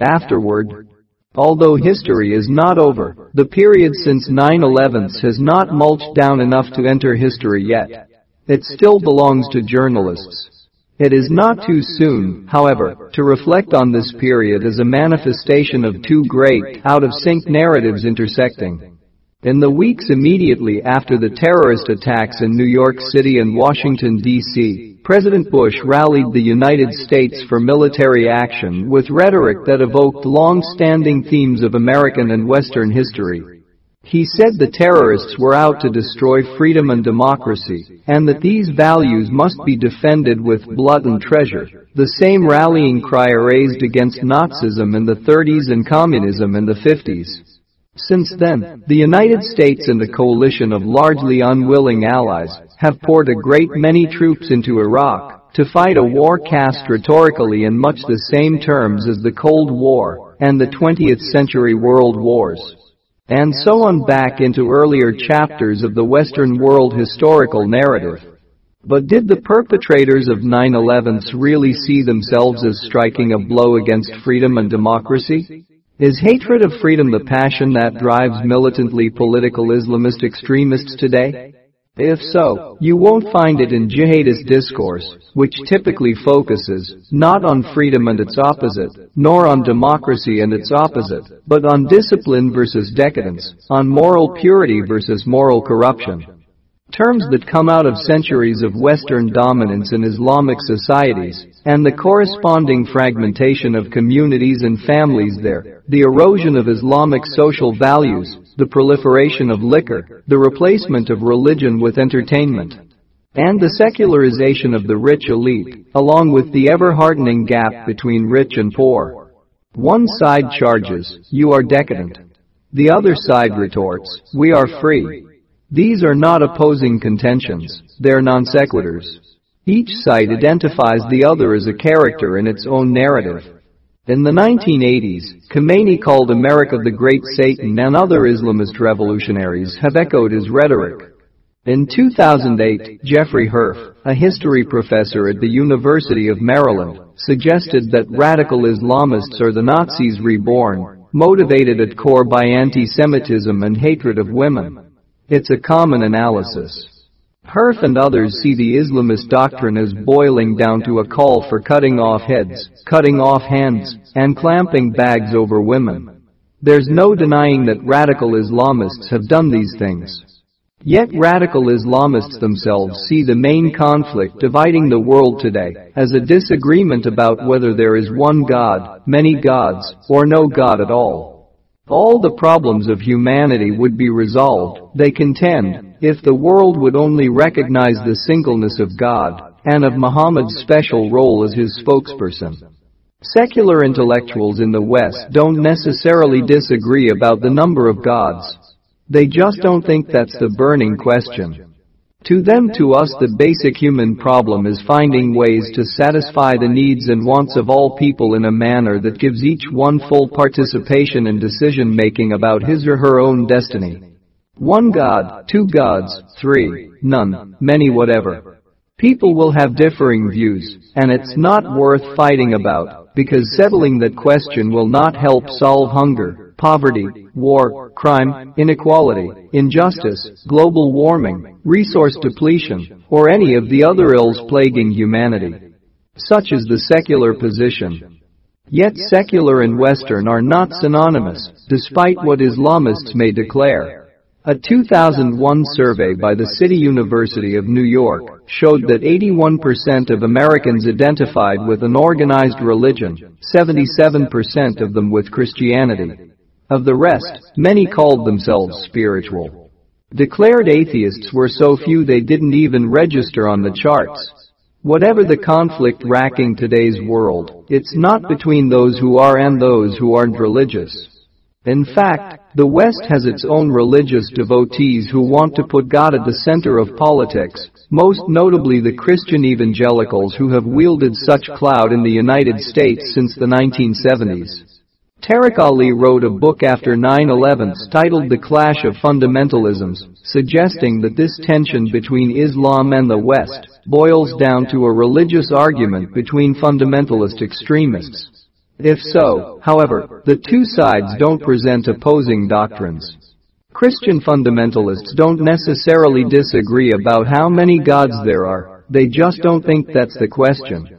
Afterward, although history is not over, the period since 9-11 has not mulched down enough to enter history yet. It still belongs to journalists. It is not too soon, however, to reflect on this period as a manifestation of two great, out-of-sync narratives intersecting. In the weeks immediately after the terrorist attacks in New York City and Washington, D.C., President Bush rallied the United States for military action with rhetoric that evoked long-standing themes of American and Western history. He said the terrorists were out to destroy freedom and democracy, and that these values must be defended with blood and treasure, the same rallying cry raised against Nazism in the 30s and communism in the 50s. Since then, the United States and a coalition of largely unwilling allies have poured a great many troops into Iraq to fight a war cast rhetorically in much the same terms as the Cold War and the 20th century world wars and so on back into earlier chapters of the Western world historical narrative. But did the perpetrators of 9-11s really see themselves as striking a blow against freedom and democracy? Is hatred of freedom the passion that drives militantly political Islamist extremists today? If so, you won't find it in jihadist discourse, which typically focuses not on freedom and its opposite, nor on democracy and its opposite, but on discipline versus decadence, on moral purity versus moral corruption. Terms that come out of centuries of Western dominance in Islamic societies, and the corresponding fragmentation of communities and families there, the erosion of Islamic social values, the proliferation of liquor, the replacement of religion with entertainment, and the secularization of the rich elite, along with the ever-hardening gap between rich and poor. One side charges, you are decadent. The other side retorts, we are free. These are not opposing contentions, they're non sequiturs. Each side identifies the other as a character in its own narrative. In the 1980s, Khomeini called America the Great Satan and other Islamist revolutionaries have echoed his rhetoric. In 2008, Jeffrey Herf, a history professor at the University of Maryland, suggested that radical Islamists are the Nazis reborn, motivated at core by anti-Semitism and hatred of women. It's a common analysis. Herf and others see the Islamist doctrine as boiling down to a call for cutting off heads, cutting off hands, and clamping bags over women. There's no denying that radical Islamists have done these things. Yet radical Islamists themselves see the main conflict dividing the world today as a disagreement about whether there is one God, many gods, or no God at all. All the problems of humanity would be resolved, they contend, if the world would only recognize the singleness of God and of Muhammad's special role as his spokesperson. Secular intellectuals in the West don't necessarily disagree about the number of gods. They just don't think that's the burning question. To them to us the basic human problem is finding ways to satisfy the needs and wants of all people in a manner that gives each one full participation in decision making about his or her own destiny. One God, two gods, three, none, many whatever. People will have differing views, and it's not worth fighting about, because settling that question will not help solve hunger, poverty, war, crime, inequality, injustice, global warming, resource depletion, or any of the other ills plaguing humanity. Such is the secular position. Yet secular and Western are not synonymous, despite what Islamists may declare. A 2001 survey by the City University of New York showed that 81% of Americans identified with an organized religion, 77% of them with Christianity. Of the rest, many called themselves spiritual. Declared atheists were so few they didn't even register on the charts. Whatever the conflict racking today's world, it's not between those who are and those who aren't religious. In fact, the West has its own religious devotees who want to put God at the center of politics, most notably the Christian evangelicals who have wielded such clout in the United States since the 1970s. Tariq Ali wrote a book after 9-11 titled The Clash of Fundamentalisms, suggesting that this tension between Islam and the West boils down to a religious argument between fundamentalist extremists. If so, however, the two sides don't present opposing doctrines. Christian fundamentalists don't necessarily disagree about how many gods there are, they just don't think that's the question.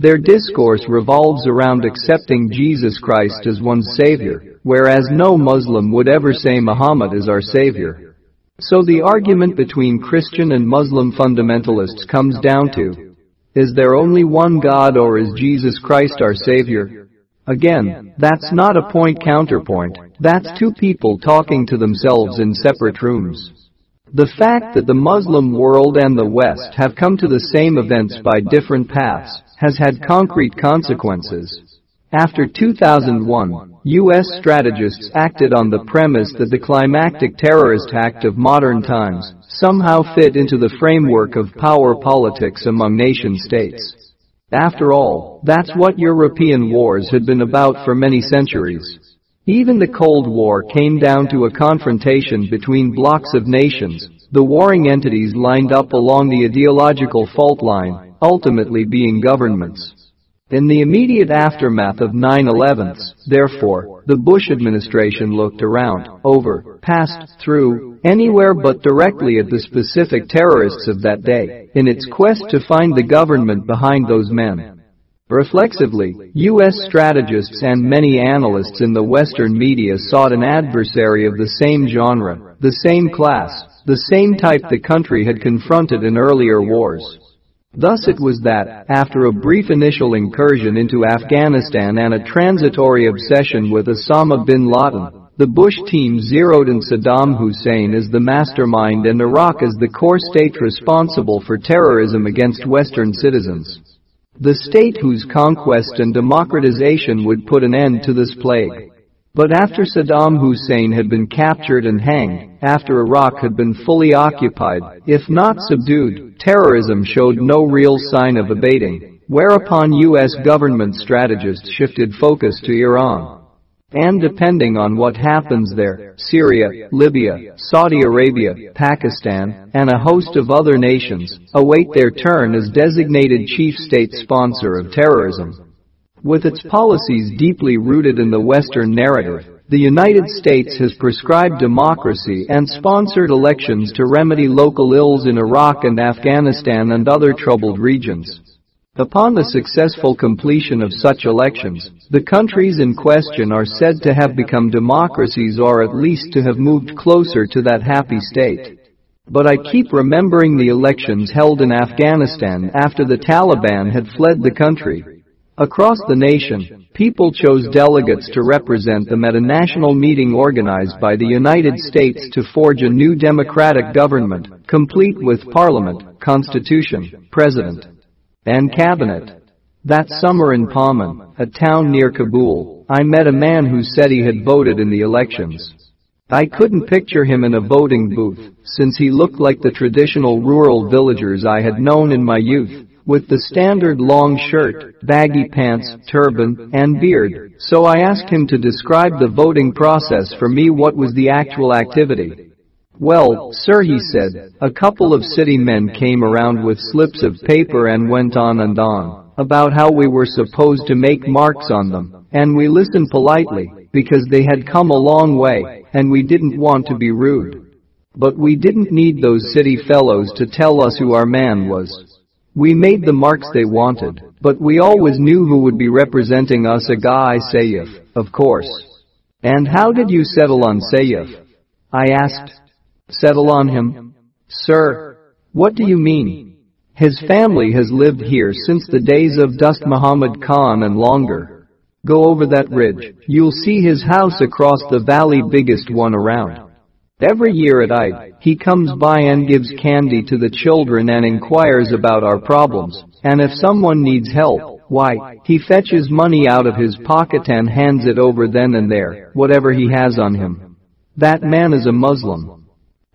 Their discourse revolves around accepting Jesus Christ as one's savior, whereas no Muslim would ever say Muhammad is our savior. So the argument between Christian and Muslim fundamentalists comes down to, is there only one God or is Jesus Christ our savior? Again, that's not a point counterpoint, that's two people talking to themselves in separate rooms. The fact that the Muslim world and the West have come to the same events by different paths has had concrete consequences. After 2001, U.S. strategists acted on the premise that the climactic terrorist act of modern times somehow fit into the framework of power politics among nation states. After all, that's what European wars had been about for many centuries. Even the Cold War came down to a confrontation between blocks of nations, the warring entities lined up along the ideological fault line, ultimately being governments. In the immediate aftermath of 9-11, therefore, the Bush administration looked around, over, passed, through, anywhere but directly at the specific terrorists of that day, in its quest to find the government behind those men. Reflexively, U.S. strategists and many analysts in the Western media sought an adversary of the same genre, the same class, the same type the country had confronted in earlier wars. Thus it was that, after a brief initial incursion into Afghanistan and a transitory obsession with Osama bin Laden, the Bush team zeroed in Saddam Hussein as the mastermind and Iraq as the core state responsible for terrorism against Western citizens. The state whose conquest and democratization would put an end to this plague. But after Saddam Hussein had been captured and hanged, after Iraq had been fully occupied, if not subdued, terrorism showed no real sign of abating, whereupon U.S. government strategists shifted focus to Iran. And depending on what happens there, Syria, Libya, Saudi Arabia, Pakistan, and a host of other nations await their turn as designated chief state sponsor of terrorism. With its policies deeply rooted in the Western narrative, the United States has prescribed democracy and sponsored elections to remedy local ills in Iraq and Afghanistan and other troubled regions. Upon the successful completion of such elections, the countries in question are said to have become democracies or at least to have moved closer to that happy state. But I keep remembering the elections held in Afghanistan after the Taliban had fled the country Across the nation, people chose delegates to represent them at a national meeting organized by the United States to forge a new democratic government, complete with parliament, constitution, president, and cabinet. That summer in Paghman, a town near Kabul, I met a man who said he had voted in the elections. I couldn't picture him in a voting booth, since he looked like the traditional rural villagers I had known in my youth, with the standard long shirt, baggy pants, turban, and beard, so I asked him to describe the voting process for me what was the actual activity. Well, sir he said, a couple of city men came around with slips of paper and went on and on about how we were supposed to make marks on them, and we listened politely, because they had come a long way, and we didn't want to be rude. But we didn't need those city fellows to tell us who our man was. We made the marks they wanted, but we always knew who would be representing us Agha Saif, of course. And how did you settle on Saif? I asked. Settle on him? Sir, what do you mean? His family has lived here since the days of Dost Muhammad Khan and longer. Go over that ridge, you'll see his house across the valley biggest one around. Every year at Eid, he comes by and gives candy to the children and inquires about our problems, and if someone needs help, why, he fetches money out of his pocket and hands it over then and there, whatever he has on him. That man is a Muslim.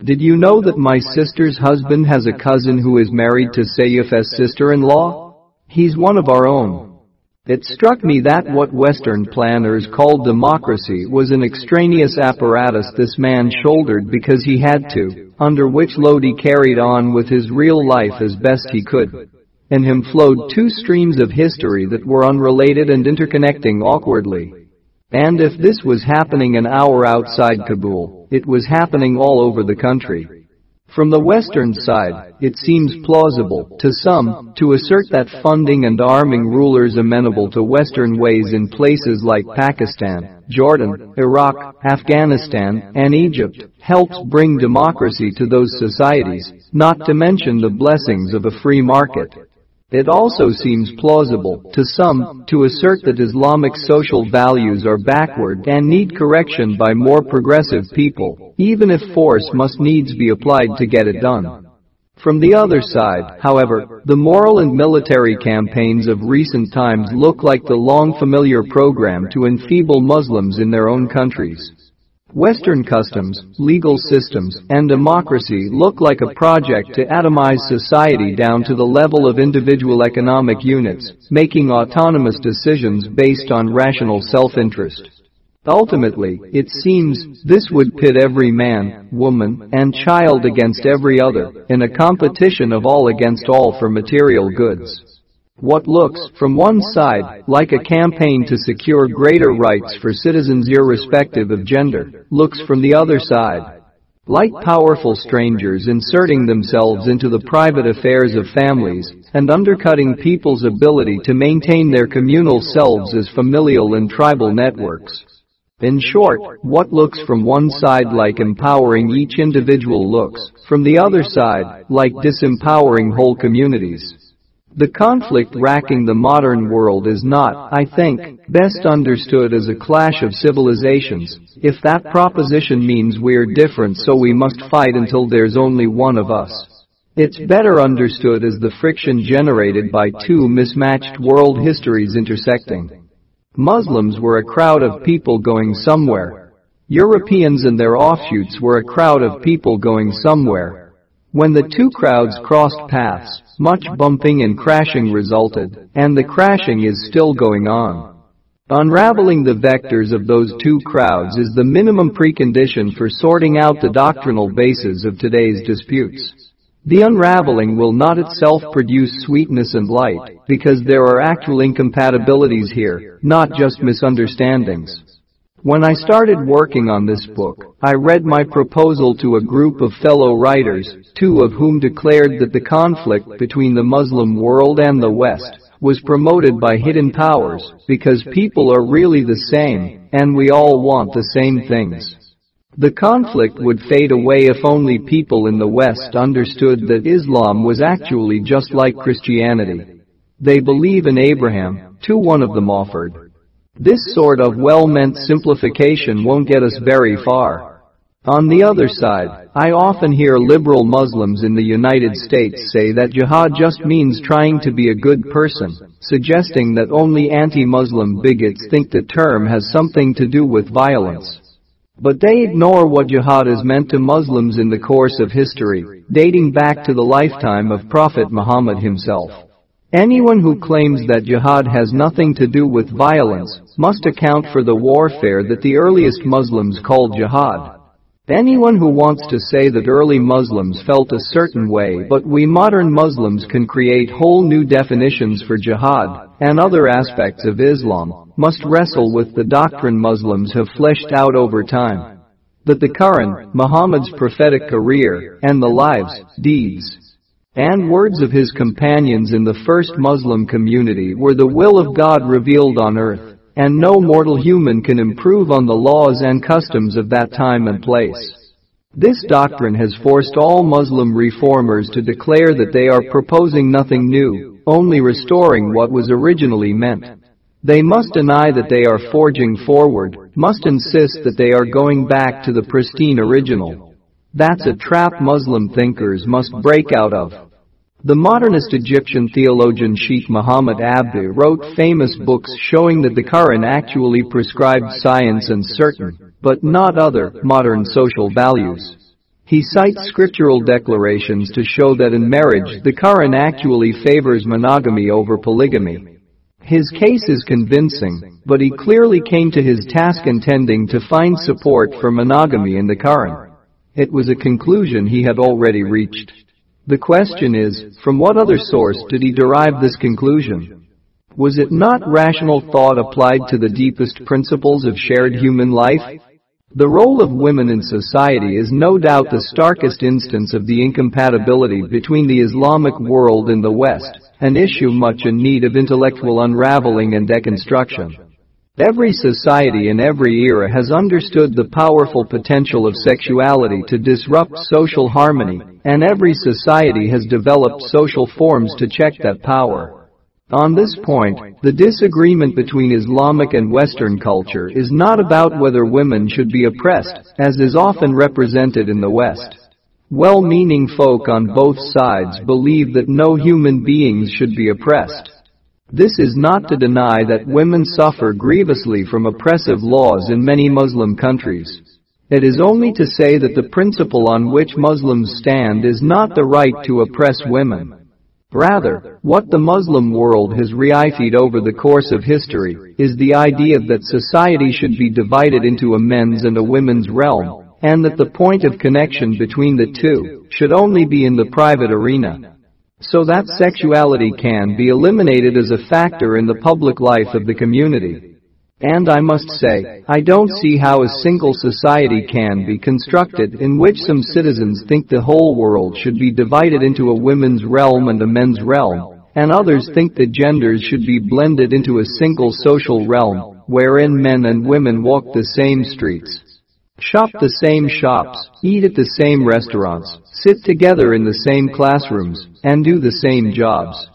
Did you know that my sister's husband has a cousin who is married to Saif's sister-in-law? He's one of our own. It struck me that what Western planners called democracy was an extraneous apparatus this man shouldered because he had to, under which load he carried on with his real life as best he could. In him flowed two streams of history that were unrelated and interconnecting awkwardly. And if this was happening an hour outside Kabul, it was happening all over the country. From the Western side, it seems plausible, to some, to assert that funding and arming rulers amenable to Western ways in places like Pakistan, Jordan, Iraq, Afghanistan, and Egypt helps bring democracy to those societies, not to mention the blessings of a free market. It also seems plausible, to some, to assert that Islamic social values are backward and need correction by more progressive people, even if force must needs be applied to get it done. From the other side, however, the moral and military campaigns of recent times look like the long familiar program to enfeeble Muslims in their own countries. Western customs, legal systems, and democracy look like a project to atomize society down to the level of individual economic units, making autonomous decisions based on rational self-interest. Ultimately, it seems, this would pit every man, woman, and child against every other, in a competition of all against all for material goods. What looks, from one side, like a campaign to secure greater rights for citizens irrespective of gender, looks from the other side like powerful strangers inserting themselves into the private affairs of families and undercutting people's ability to maintain their communal selves as familial and tribal networks. In short, what looks from one side like empowering each individual looks, from the other side, like disempowering whole communities. The conflict racking the modern world is not, I think, best understood as a clash of civilizations, if that proposition means we're different so we must fight until there's only one of us. It's better understood as the friction generated by two mismatched world histories intersecting. Muslims were a crowd of people going somewhere. Europeans and their offshoots were a crowd of people going somewhere. When the two crowds crossed paths, much bumping and crashing resulted, and the crashing is still going on. Unraveling the vectors of those two crowds is the minimum precondition for sorting out the doctrinal bases of today's disputes. The unraveling will not itself produce sweetness and light, because there are actual incompatibilities here, not just misunderstandings. When I started working on this book, I read my proposal to a group of fellow writers, two of whom declared that the conflict between the Muslim world and the West was promoted by hidden powers because people are really the same and we all want the same things. The conflict would fade away if only people in the West understood that Islam was actually just like Christianity. They believe in Abraham, too one of them offered. This sort of well-meant simplification won't get us very far. On the other side, I often hear liberal Muslims in the United States say that jihad just means trying to be a good person, suggesting that only anti-Muslim bigots think the term has something to do with violence. But they ignore what jihad has meant to Muslims in the course of history, dating back to the lifetime of Prophet Muhammad himself. Anyone who claims that jihad has nothing to do with violence must account for the warfare that the earliest Muslims called jihad. Anyone who wants to say that early Muslims felt a certain way but we modern Muslims can create whole new definitions for jihad and other aspects of Islam must wrestle with the doctrine Muslims have fleshed out over time. That the Quran, Muhammad's prophetic career, and the lives, deeds, and words of his companions in the first Muslim community were the will of God revealed on earth, and no mortal human can improve on the laws and customs of that time and place. This doctrine has forced all Muslim reformers to declare that they are proposing nothing new, only restoring what was originally meant. They must deny that they are forging forward, must insist that they are going back to the pristine original. That's a trap Muslim thinkers must break out of. The modernist Egyptian theologian Sheikh Muhammad Abduh wrote famous books showing that the Quran actually prescribed science and certain, but not other, modern social values. He cites scriptural declarations to show that in marriage the Quran actually favors monogamy over polygamy. His case is convincing, but he clearly came to his task intending to find support for monogamy in the Quran. It was a conclusion he had already reached. The question is, from what other source did he derive this conclusion? Was it not rational thought applied to the deepest principles of shared human life? The role of women in society is no doubt the starkest instance of the incompatibility between the Islamic world and the West, an issue much in need of intellectual unraveling and deconstruction. Every society in every era has understood the powerful potential of sexuality to disrupt social harmony, and every society has developed social forms to check that power. On this point, the disagreement between Islamic and Western culture is not about whether women should be oppressed, as is often represented in the West. Well-meaning folk on both sides believe that no human beings should be oppressed. This is not to deny that women suffer grievously from oppressive laws in many Muslim countries. It is only to say that the principle on which Muslims stand is not the right to oppress women. Rather, what the Muslim world has reified over the course of history is the idea that society should be divided into a men's and a women's realm, and that the point of connection between the two should only be in the private arena so that sexuality can be eliminated as a factor in the public life of the community. And I must say, I don't see how a single society can be constructed in which some citizens think the whole world should be divided into a women's realm and a men's realm, and others think that genders should be blended into a single social realm, wherein men and women walk the same streets, shop the same shops, eat at the same restaurants, sit together in the same classrooms, and do the same jobs.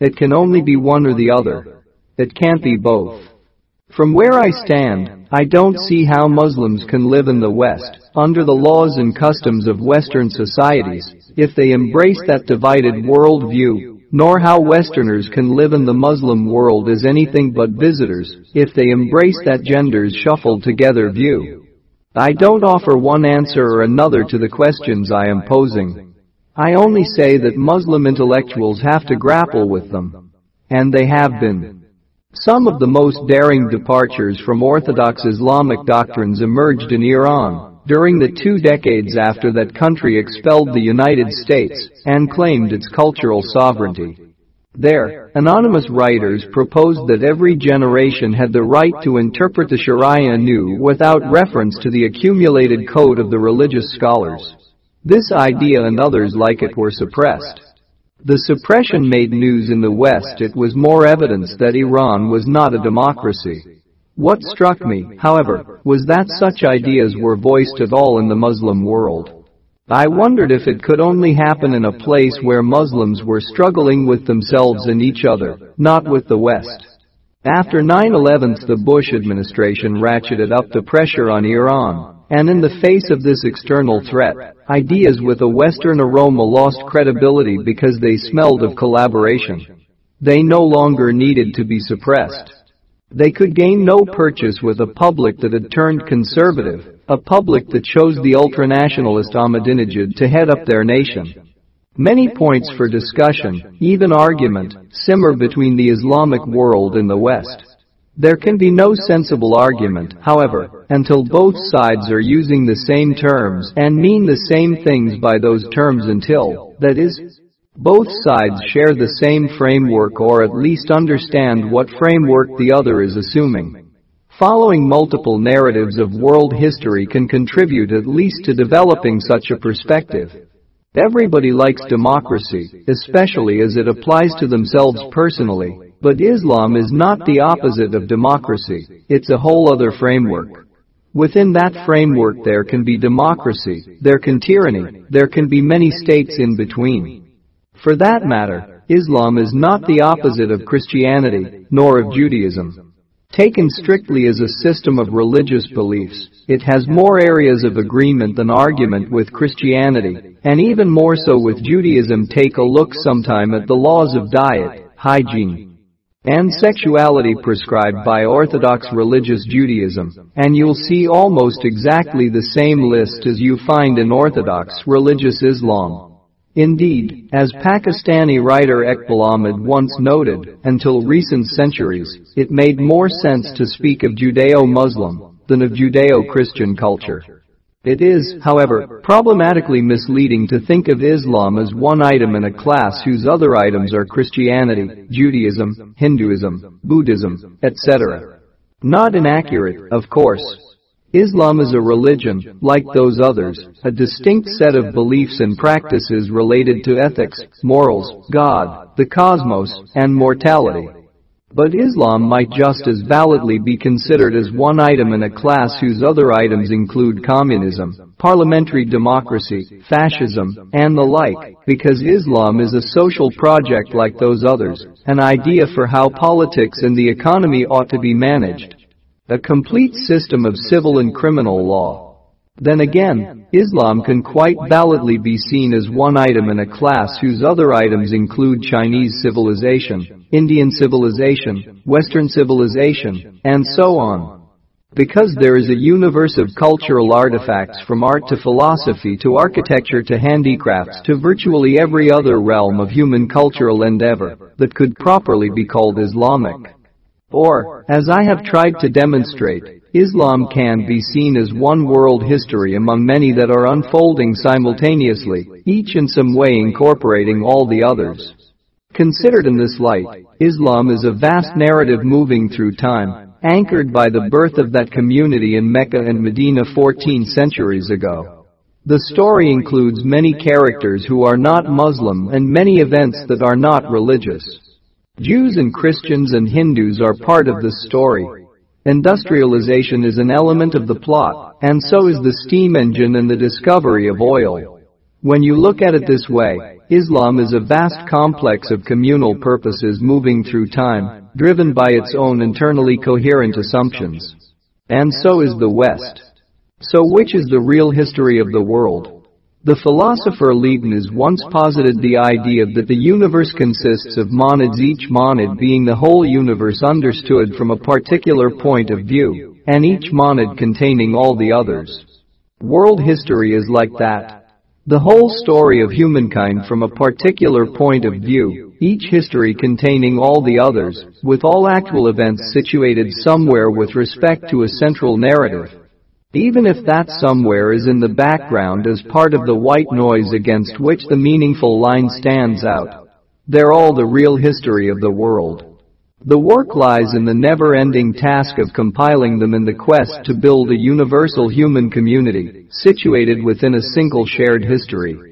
It can only be one or the other. It can't be both. From where I stand, I don't see how Muslims can live in the West, under the laws and customs of Western societies, if they embrace that divided world view, nor how Westerners can live in the Muslim world as anything but visitors, if they embrace that genders shuffled together view. I don't offer one answer or another to the questions I am posing. I only say that Muslim intellectuals have to grapple with them. And they have been. Some of the most daring departures from orthodox Islamic doctrines emerged in Iran during the two decades after that country expelled the United States and claimed its cultural sovereignty. There, anonymous writers proposed that every generation had the right to interpret the Sharia anew without reference to the accumulated code of the religious scholars. This idea and others like it were suppressed. The suppression made news in the West it was more evidence that Iran was not a democracy. What struck me, however, was that such ideas were voiced at all in the Muslim world. I wondered if it could only happen in a place where Muslims were struggling with themselves and each other, not with the West. After 9-11 the Bush administration ratcheted up the pressure on Iran, and in the face of this external threat, ideas with a Western aroma lost credibility because they smelled of collaboration. They no longer needed to be suppressed. They could gain no purchase with a public that had turned conservative, a public that chose the ultranationalist Ahmadinejad to head up their nation. Many points for discussion, even argument, simmer between the Islamic world and the West. There can be no sensible argument, however, until both sides are using the same terms and mean the same things by those terms until, that is, both sides share the same framework or at least understand what framework the other is assuming. Following multiple narratives of world history can contribute at least to developing such a perspective. Everybody likes democracy, especially as it applies to themselves personally, but Islam is not the opposite of democracy, it's a whole other framework. Within that framework there can be democracy, there can tyranny, there can be many states in between. For that matter, Islam is not the opposite of Christianity, nor of Judaism. Taken strictly as a system of religious beliefs, it has more areas of agreement than argument with Christianity, and even more so with Judaism. Take a look sometime at the laws of diet, hygiene, and sexuality prescribed by Orthodox religious Judaism, and you'll see almost exactly the same list as you find in Orthodox religious Islam. Indeed, as Pakistani writer Eqbal Ahmad once noted, until recent centuries, it made more sense to speak of Judeo-Muslim than of Judeo-Christian culture. It is, however, problematically misleading to think of Islam as one item in a class whose other items are Christianity, Judaism, Hinduism, Buddhism, etc. Not inaccurate, of course. Islam is a religion, like those others, a distinct set of beliefs and practices related to ethics, morals, God, the cosmos, and mortality. But Islam might just as validly be considered as one item in a class whose other items include communism, parliamentary democracy, fascism, and the like, because Islam is a social project like those others, an idea for how politics and the economy ought to be managed. A complete system of civil and criminal law. Then again, Islam can quite validly be seen as one item in a class whose other items include Chinese civilization, Indian civilization, Western civilization, and so on. Because there is a universe of cultural artifacts from art to philosophy to architecture to handicrafts to virtually every other realm of human cultural endeavor that could properly be called Islamic. Or, as I have tried to demonstrate, Islam can be seen as one world history among many that are unfolding simultaneously, each in some way incorporating all the others. Considered in this light, Islam is a vast narrative moving through time, anchored by the birth of that community in Mecca and Medina 14 centuries ago. The story includes many characters who are not Muslim and many events that are not religious. Jews and Christians and Hindus are part of this story. Industrialization is an element of the plot, and so is the steam engine and the discovery of oil. When you look at it this way, Islam is a vast complex of communal purposes moving through time, driven by its own internally coherent assumptions. And so is the West. So which is the real history of the world? The philosopher Leibniz once posited the idea that the universe consists of monads each monad being the whole universe understood from a particular point of view, and each monad containing all the others. World history is like that. The whole story of humankind from a particular point of view, each history containing all the others, with all actual events situated somewhere with respect to a central narrative. Even if that somewhere is in the background as part of the white noise against which the meaningful line stands out. They're all the real history of the world. The work lies in the never-ending task of compiling them in the quest to build a universal human community, situated within a single shared history.